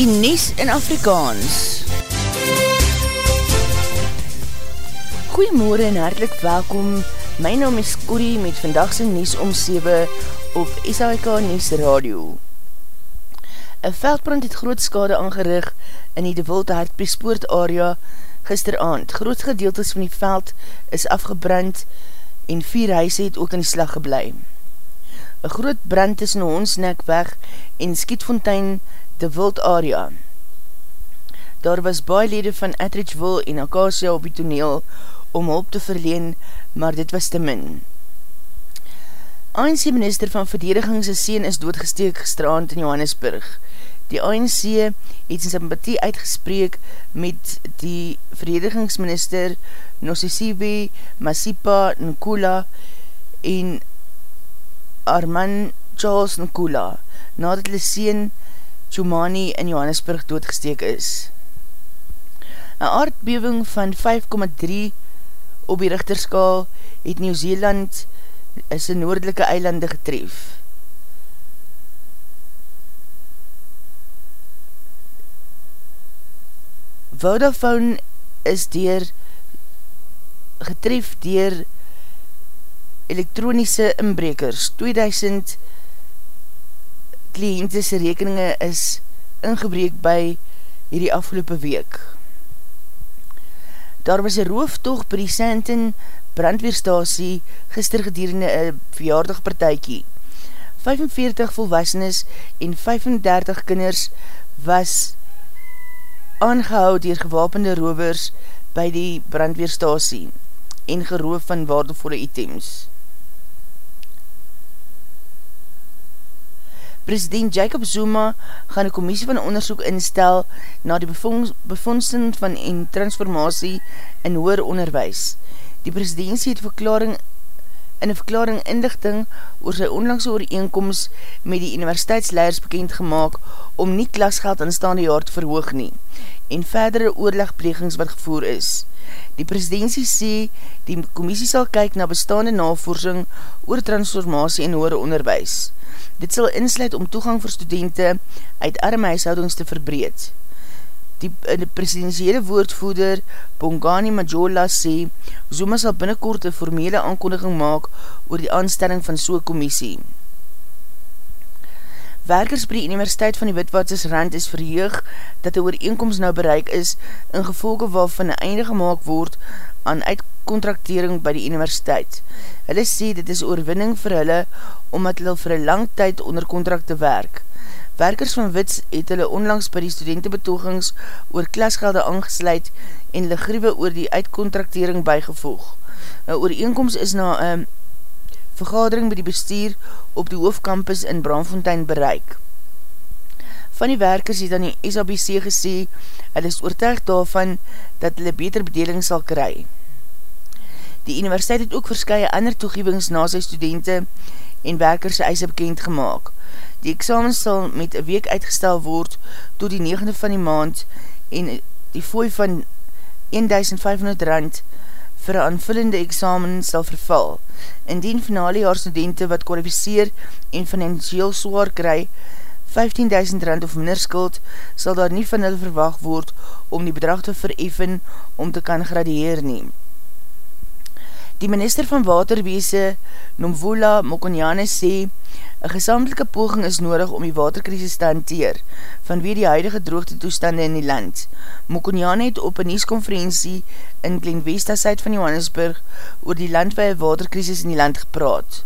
die Nies in Afrikaans. Goeiemorgen en hartelijk welkom. My naam is Corrie met vandagse Nies om 7 op SAIK Nies Radio. Een veldbrand het groot skade aangerig in die De Wilde Hartpriespoort area gisteravond. Groot gedeeltes van die veld is afgebrand en vier huise het ook in die slag geblei. Een groot brand tussen Honsnekweg en Skietfontein De Wild area. Daar was baie lede van Etridgeville en Acacia op die toneel om hulp te verleen, maar dit was te min. ANC minister van verdedigingse seen is doodgesteek gestraand in Johannesburg. Die ANC het sy sympathie uitgespreek met die verdedigingsminister Nosisiwe Masipa Nkula en Arman Charles Nkula nadat hulle seen Chumani in Johannesburg doodgesteek is. Een aardbewing van 5,3 op die richterskaal het Nieuw-Zeeland is een noordelike eilande getref. Vodafone is dier getref dier elektronische inbrekers. 2000 kliëntese rekeninge is ingebreek by hierdie afgelopen week. Daar was een rooftocht by die Santon brandweerstasie gister gedierende een verjaardagpartijkie. 45 volwassenes en 35 kinders was aangehoud dier gewapende rovers by die brandweerstasie en geroof van waardevolle items. President Jacob Zuma gaan een commissie van onderzoek instel na die bevondsten van en transformatie in hoer onderwijs. Die presidentie het verklaring in een verklaring inlichting oor sy onlangse ooreenkomst met die universiteitsleiders bekend gemaakt om nie klasgeld aanstaande jaar te verhoog nie en verdere oorlegplegings wat gevoer is. Die presidentie sê die commissie sal kyk na bestaande navorsing oor transformatie en hoore onderwijs. Dit sal insluit om toegang vir studenten uit arme huishoudings te verbreed. Die, die presidentiële woordvoeder Bongani Majola sê, Zuma sal binnenkort een formele aankondiging maak oor die aanstelling van soe commissie. Werkers by die Universiteit van die Witwatsers Rand is verheug dat die ooreenkomst nou bereik is in gevolge waarvan een einde gemaakt word aan uitcontractering by die universiteit. Hulle sê dit is oorwinning vir hulle omdat hulle vir een lang tyd onder contract te werk. Werkers van Wits het hulle onlangs by die studentenbetogings oor klasgelde aangesluit en hulle griewe oor die uitcontractering bygevoeg. Een ooreenkomst is na een vergadering by die bestuur op die hoofdcampus in Braamfontein bereik. Van die werkers het aan die SABC gesê, hulle is oortuigd daarvan dat hulle beter bedeling sal kry. Die universiteit het ook verskye ander toegevings na sy studenten en werkers sy eise bekend gemaakt. Die examen sal met een week uitgestel word tot die 9e van die maand en die fooi van 1500 rand vir een aanvullende examen sal verval. Indien finale jaar studenten wat kwalificeer en financieel zwaar kry, 15.000 rand of minder skuld, sal daar nie van hulle verwag word om die bedrag te vereffen om te kan gradeer neem. Die minister van Waterweese, Nomvula Mokonyane, sê, een gesamtelike poging is nodig om die waterkrisis te hanteer, vanweer die huidige droogte toestande in die land. Mokonyane het op een nieuwskonferentie in Glenvesta, Zuid van Johannesburg, oor die landweie waterkrisis in die land gepraat.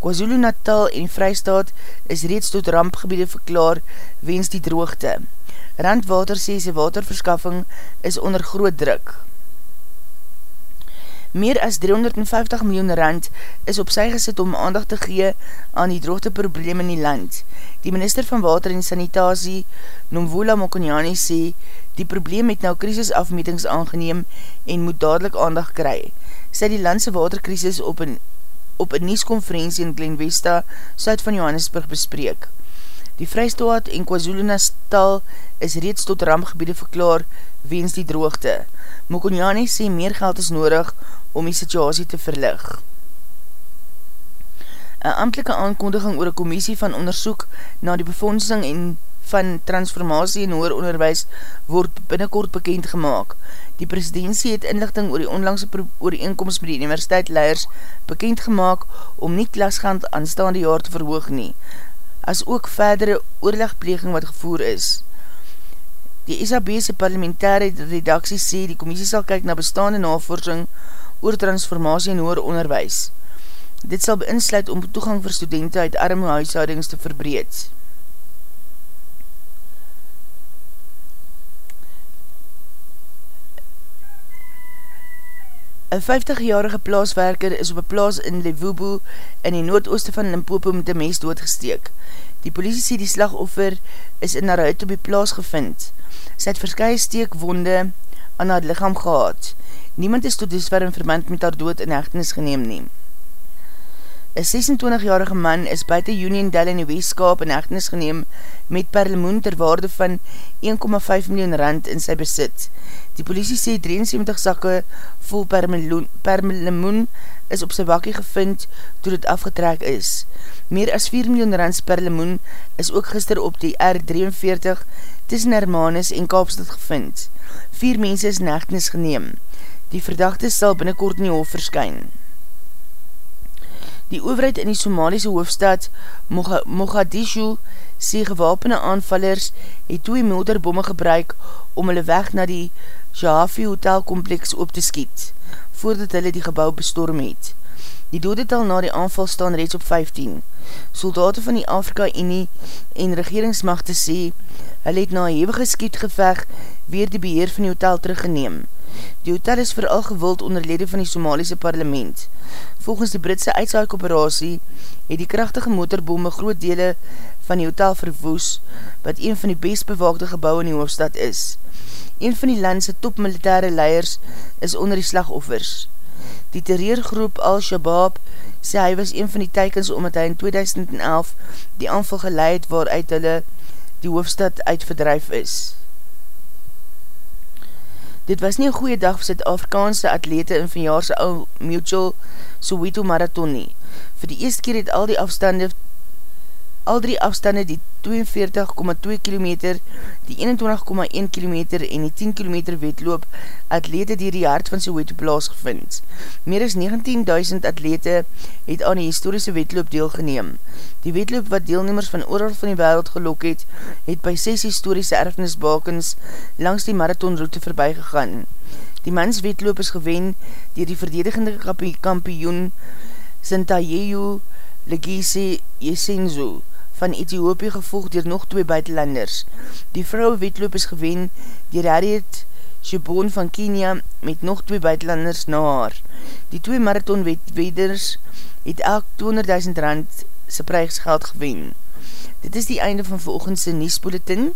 KwaZulu Natal en Vrystaat is reeds tot rampgebiede verklaar wens die droogte. Randwater sê sy waterverskaffing is onder groot druk. Meer as 350 miljoen rand is op sy gesit om aandag te gee aan die droogte probleem in die land. Die minister van water en sanitasie, Nomvola Mokonyani, sê die probleem het nou krisisafmetings aangeneem en moet dadelijk aandag kry. Sy die landse waterkrisis op een op een nieuwskonferentie in Glenvesta, Zuid van Johannesburg, bespreek. Die Vrystaat en KwaZulu-Natal is reeds tot rampgebiede verklaar weens die droogte. Mokonyani sê meer geld is nodig om die situasie te verlig. Een amtelike aankondiging oor een commissie van onderzoek na die befondsing en van transformatie en hoer onderwijs word binnenkort bekend gemaakt. Die presidentie het inlichting oor die onlangse ooreenkomst met die universiteit leiders bekend gemaakt om nie klasgand aanstaande jaar te verhoog nie, as ook verdere oorlegpleging wat gevoer is. Die SAB'se parlementaire redaksie sê die commissie sal kyk na bestaande navorsing oor transformatie en hoer onderwijs. Dit sal beinsluit om toegang vir studenten uit arme huishoudings te verbreed. Een 50-jarige plaaswerker is op een plaas in Levubu in die noordooste van Limpopo met die mes doodgesteek. Die politie sê die slagoffer is in haar huid op die plaas gevind. Sy het verskye steekwonde aan haar lichaam gehad. Niemand is tot dusver in verband met haar dood in hechtenis geneem neem. Een 26-jarige man is buiten Union Dell in die Weeskap in hechtenis geneem met perlemoen ter waarde van 1,5 miljoen rand in sy besit. Die politie sê 73 sakke vol perlemoen is op sy wakkie gevind toe dit afgetrek is. Meer as 4 miljoen rand perlemoen is ook gister op die R43 tussen Hermanus en Kaapstad gevind. Vier mense is nechtenis geneem. Die verdachte sal binnenkort in die hof verskyn. Die overheid in die Somaliese hoofdstad Mogadishu sê gewapene aanvallers het twee motorbomme gebruik om hulle weg na die Jahafi hotelkompleks op te skiet, voordat hulle die gebouw bestorm het. Die dodetal na die aanval staan reeds op 15. Soldaten van die Afrika Unie en regeringsmachte sê, Hulle het na een hevige skietgeveg weer die beheer van die hotel teruggeneem. Die hotel is vooral gewild onder lede van die Somaliese parlement. Volgens die Britse uitsaakoperatie het die krachtige motorbome groot dele van die hotel verwoes, wat een van die best bewaakte gebouw in die hoofdstad is. Een van die landse topmilitaire leiers is onder die slagoffers. Die terreurgroep Al-Shabaab sê hy was een van die teikens omdat hy in 2011 die aanval geleid waaruit hulle die hoofstad uitverdrijf is. Dit was nie een goeie dag vir Zuid-Afrikaanse atlete in vanjaarse ou Mutual Soweto Marathon nie. Voor die eerste keer het al die afstande al drie afstande die 42,2 km, die 21,1 km en die 10 km wetloop atlete dier die hart van Soweto plaas gevind. Meer as 19.000 atlete het aan die historische wetloop deelgeneem. Die wetloop wat deelnemers van ooral van die wereld gelok het, het by 6 historische erfenisbakens langs die marathonroute voorbij gegaan. Die mans wetloop is gewen dier die verdedigende kampioen Sintayeyo Legese Yesenzo, van Ethiopië gevolg dier nog twee buitenlanders. Die vrouwe wetloop is gewen dier Harriet Shibon van Kenia met nog twee buitenlanders na haar. Die twee marathon wetweders het elk 200.000 rand sy prijsgeld gewen. Dit is die einde van volgendse Niesbulletin.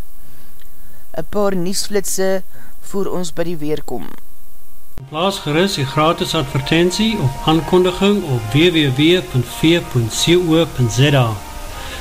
Een paar Niesflitse voor ons by die weerkom. Plaas gerust die gratis advertentie of aankondiging op www.v.co.za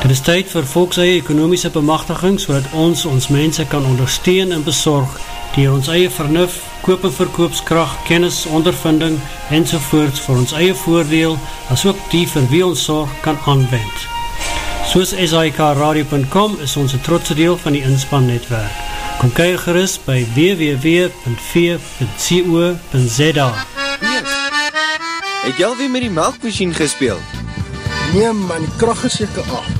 Dit is tyd vir volkseie ekonomiese bemachtiging so ons ons mense kan ondersteun en bezorg die ons eie vernuf, koop en verkoopskracht, kennis, ondervinding en sovoorts vir ons eie voordeel as ook die vir wie ons zorg kan aanwend. Soos SIKRadio.com is ons een trotse deel van die inspannetwerk. Kom kyk gerust by www.v.co.za Het jy alweer met die melkmachine gespeeld? Nee man, die kracht is jyke af.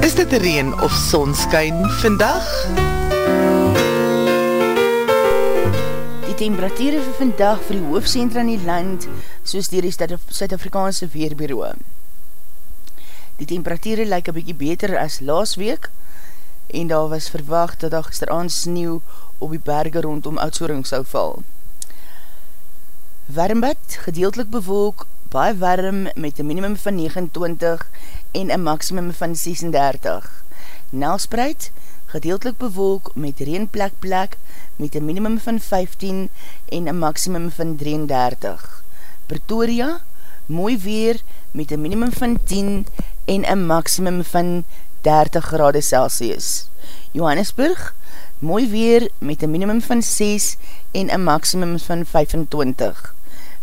Is dit reen of sonskyn vandag? Die temperatuur vir vandag vir die hoofdcentra in die land, soos dier die Suid-Afrikaanse Weerbureau. Die temperatuur lyk een bykie beter as laas week, en daar was verwacht dat daar gisteravond sneeuw op die berge rondom Oudsoring sou val. Warmbad, gedeeltelik bewolk, baie warm met een minimum van 29 en een maximum van 36. Nelspreid, gedeeltelik bewolk met reenplek plek met een minimum van 15 en een maximum van 33. Pretoria, mooi weer met een minimum van 10 en een maximum van 30 grade Celsius. Johannesburg, mooi weer met een minimum van 6 en een maximum van 25.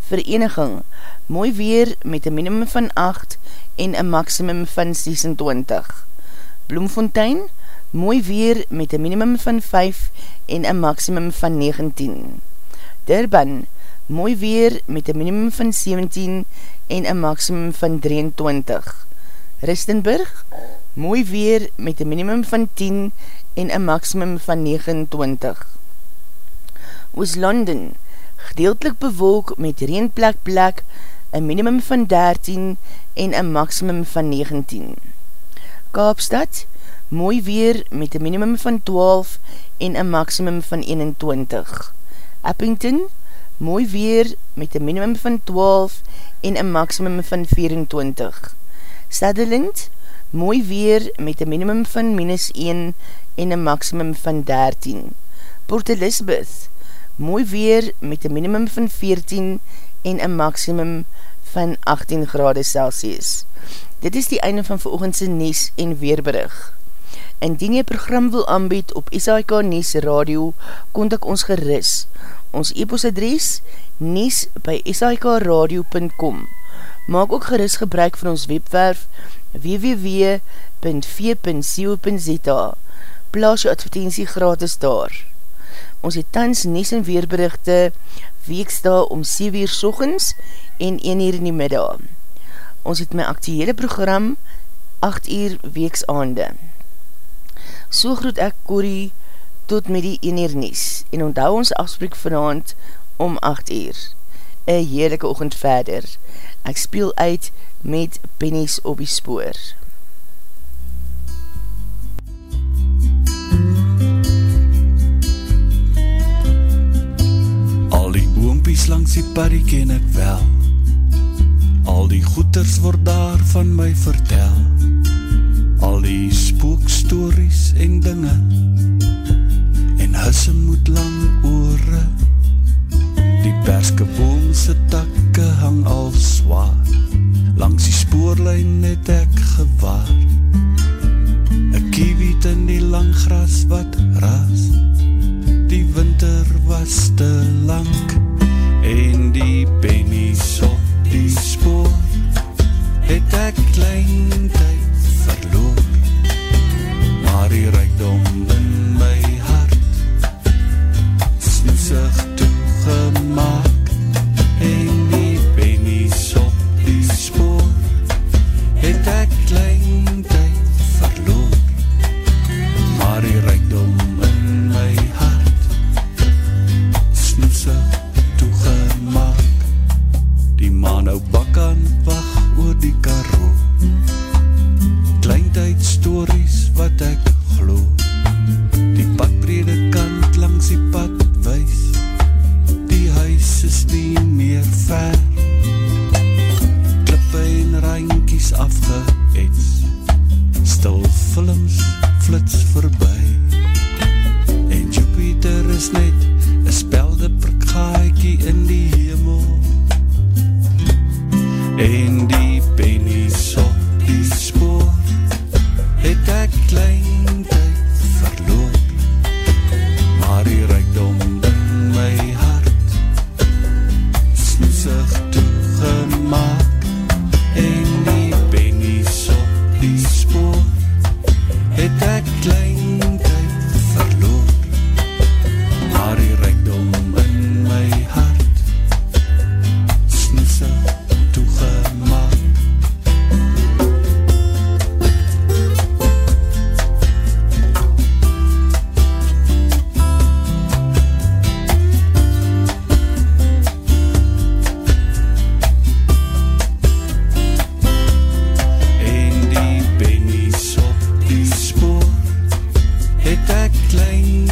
Vereniging, mooi weer met een minimum van 8 en een maximum van 26. Bloemfontein, mooi weer met een minimum van 5 en een maximum van 19. Durban, mooi weer met een minimum van 17 en een maximum van 23. Ristenburg, mooi weer met een minimum van 10 en een maximum van 29. Ooslanden, gedeeltelik bewolk met reenplek plek, een minimum van 13 en een maximum van 19. Kaapstad, mooi weer met een minimum van 12 en een maximum van 21. Eppington, mooi weer met een minimum van 12 en een maximum van 24. Sutherland, mooi weer met een minimum van minus 1 en een maximum van 13. Port Elizabeth, mooi weer met een minimum van 14 en een maximum van 18 grade Celsius. Dit is die einde van veroogendse Nies en Weerberig. Indien jy program wil aanbied op SAIK Nies Radio, kontak ons geris. Ons e-postadres nies by sikradio.com Maak ook geris gebruik van ons webwerf www.v.co.za Plaas jou advertentie gratis daar. Ons het tans Nies en Weerberichte weeksta om 7 uur sorgens en 1 uur in die middag. ons het my actuele program 8 uur weeks aande. So groet ek Corrie tot met die 1 uur nies en onthou ons afspreek vanavond om 8 uur. Een heerlijke ochend verder. Ek speel uit met pennies op die spoor. Die boompies langs die parrie ken ek wel. Al die goeders word daar van my vertel. Al die spookstories en dinge. En husse moet lang oore Die perske boomse takke hang al zwaar Langs die spoorlijn het ek gewaar. Een kiewiet in die lang gras wat raas. Die winter was te lang En meer klein